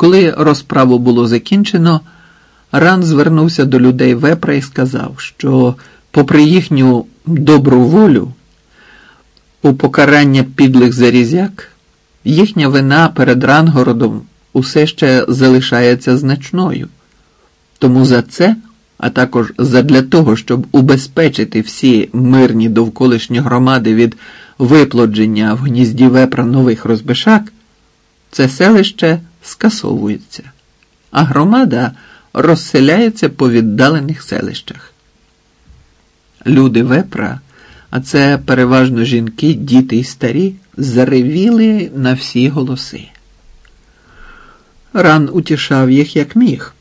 Коли розправу було закінчено, Ран звернувся до людей вепра і сказав, що, попри їхню добру волю, у покарання підлих зарізяк, їхня вина перед Рангородом усе ще залишається значною. Тому за це, а також задля того, щоб убезпечити всі мирні довколишні громади від виплодження в гнізді вепра нових розбишак, це селище скасовується, а громада розселяється по віддалених селищах. Люди вепра, а це переважно жінки, діти і старі, заревіли на всі голоси. Ран утішав їх як міг.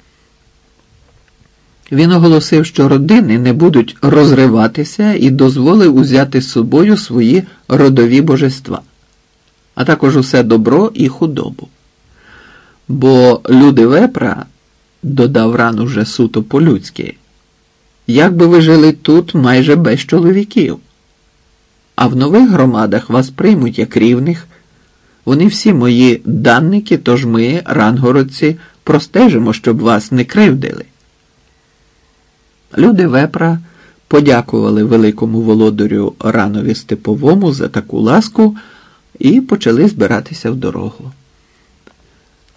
Він оголосив, що родини не будуть розриватися і дозволив узяти з собою свої родові божества, а також усе добро і худобу. Бо люди вепра, додав ран уже суто по-людськи, як би ви жили тут майже без чоловіків, а в нових громадах вас приймуть як рівних. Вони всі мої данники, тож ми, рангородці, простежимо, щоб вас не кривдили. Люди вепра подякували великому володарю ранові степовому за таку ласку і почали збиратися в дорогу.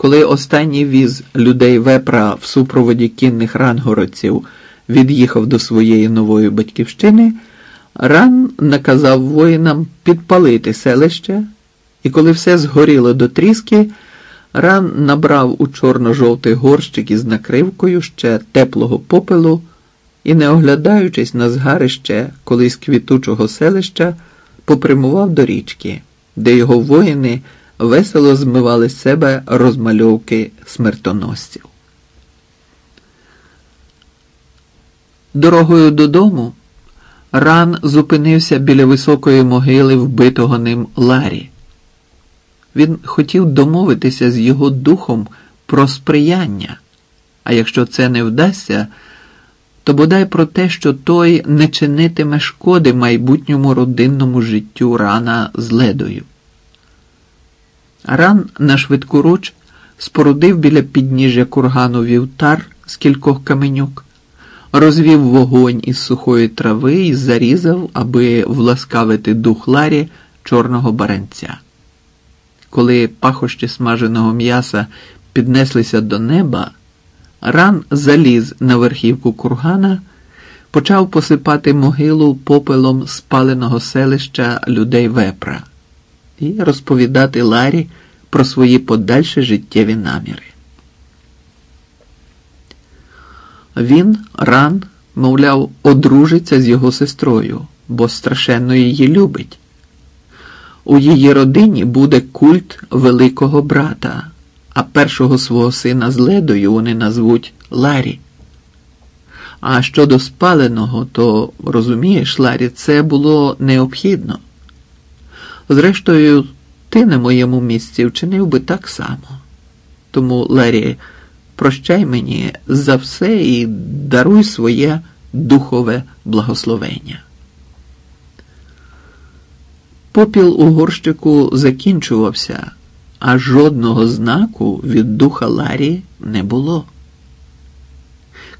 Коли останній віз людей вепра в супроводі кінних рангородців від'їхав до своєї нової батьківщини, ран наказав воїнам підпалити селище, і коли все згоріло до тріски, ран набрав у чорно-жовтий горщик із накривкою ще теплого попелу і, не оглядаючись на згарище колись квітучого селища, попрямував до річки, де його воїни весело змивали з себе розмальовки смертоносців. Дорогою додому ран зупинився біля високої могили вбитого ним Ларі. Він хотів домовитися з його духом про сприяння, а якщо це не вдасться, то бодай про те, що той не чинитиме шкоди майбутньому родинному життю рана з ледою. Ран на швидку руч спорудив біля підніжжя кургану вівтар з кількох каменюк, розвів вогонь із сухої трави і зарізав, аби власкавити дух Ларі чорного баранця. Коли пахощі смаженого м'яса піднеслися до неба, ран заліз на верхівку кургана, почав посипати могилу попелом спаленого селища людей вепра і розповідати Ларі про свої подальші життєві наміри. Він ран, мовляв, одружиться з його сестрою, бо страшенно її любить. У її родині буде культ великого брата, а першого свого сина з ледою вони назвуть Ларі. А щодо спаленого, то розумієш, Ларі, це було необхідно. Зрештою, ти на моєму місці вчинив би так само. Тому, Ларі, прощай мені за все і даруй своє духове благословення. Попіл у горщику закінчувався, а жодного знаку від духа Ларі не було.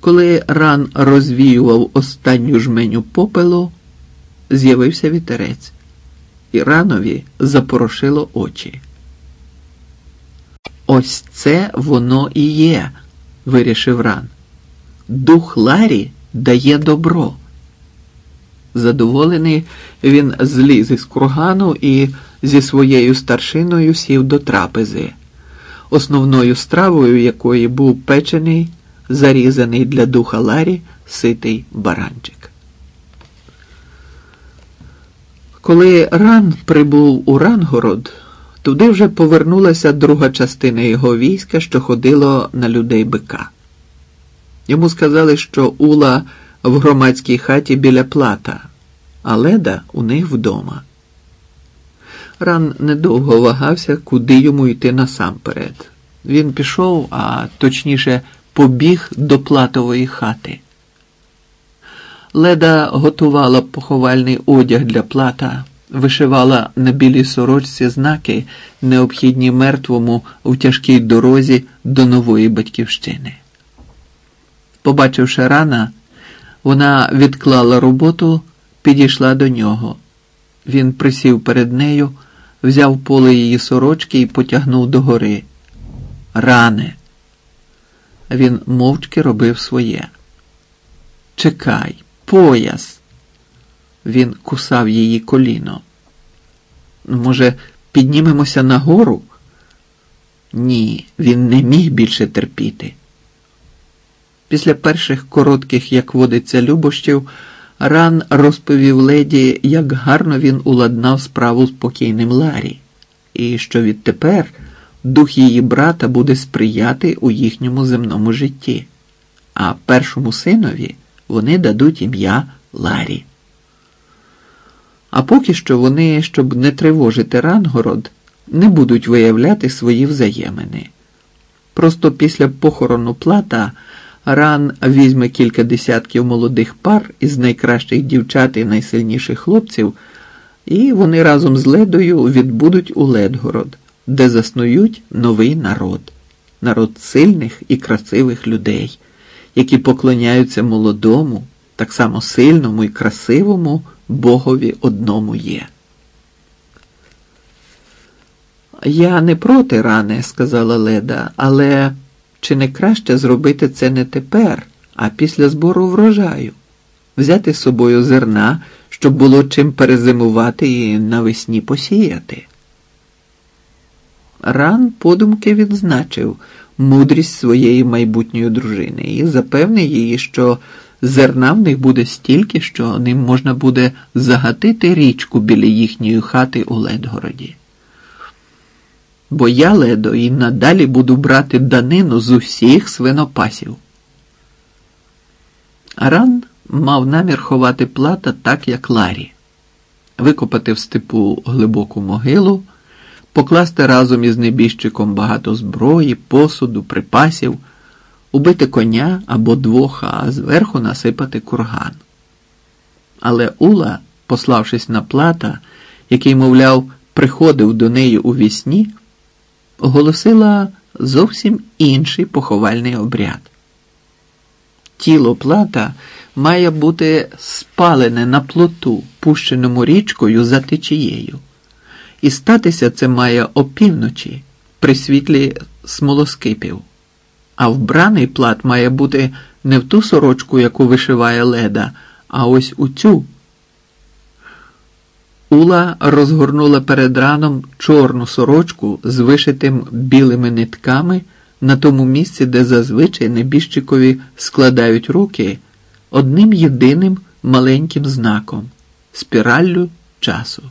Коли ран розвіював останню жменю попелу, з'явився вітерець, і ранові запорошило очі. Ось це воно і є, вирішив ран. Дух Ларі дає добро. Задоволений, він зліз із кургану і зі своєю старшиною сів до трапези, основною стравою якої був печений, зарізаний для духа Ларі ситий баранчик. Коли ран прибув у Рангород, туди вже повернулася друга частина його війська, що ходило на людей бика. Йому сказали, що Ула в громадській хаті біля плата, а леда у них вдома. Ран недовго вагався, куди йому йти насамперед. Він пішов, а точніше, побіг до платової хати. Леда готувала поховальний одяг для плата, вишивала на білій сорочці знаки, необхідні мертвому в тяжкій дорозі до нової батьківщини. Побачивши рана, вона відклала роботу, підійшла до нього. Він присів перед нею, взяв поле її сорочки і потягнув догори. Ране. Він мовчки робив своє. Чекай, пояс. Він кусав її коліно. Може, піднімемося нагору? Ні, він не міг більше терпіти. Після перших коротких, як водиться, любощів, ран розповів леді, як гарно він уладнав справу з покійним Ларі, і що відтепер дух її брата буде сприяти у їхньому земному житті, а першому синові вони дадуть ім'я Ларі. А поки що вони, щоб не тривожити Рангород, не будуть виявляти свої взаємини. Просто після похорону плата ран візьме кілька десятків молодих пар із найкращих дівчат і найсильніших хлопців, і вони разом з ледою відбудуть у Ледгород, де заснують новий народ, народ сильних і красивих людей, які поклоняються молодому, так само сильному і красивому Богові одному є. Я не проти рани, сказала Леда, але чи не краще зробити це не тепер, а після збору врожаю, взяти з собою зерна, щоб було чим перезимувати і навесні посіяти? Ран подумки відзначив мудрість своєї майбутньої дружини і запевнив її, що зерна в них буде стільки, що ним можна буде загатити річку біля їхньої хати у Ледгороді. Бо я, ледо, і надалі буду брати данину з усіх свинопасів. Аран мав намір ховати плата так, як Ларі, викопати в степу глибоку могилу, покласти разом із небіжчиком багато зброї, посуду, припасів убити коня або двох, а зверху насипати курган. Але Ула, пославшись на плата, який, мовляв, приходив до неї у вісні, оголосила зовсім інший поховальний обряд. Тіло плата має бути спалене на плоту, пущеному річкою за течією, і статися це має опівночі при світлі смолоскипів. А вбраний плат має бути не в ту сорочку, яку вишиває леда, а ось у цю. Ула розгорнула перед раном чорну сорочку з вишитим білими нитками на тому місці, де зазвичай небіжчикові складають руки одним єдиним маленьким знаком спіраллю часу.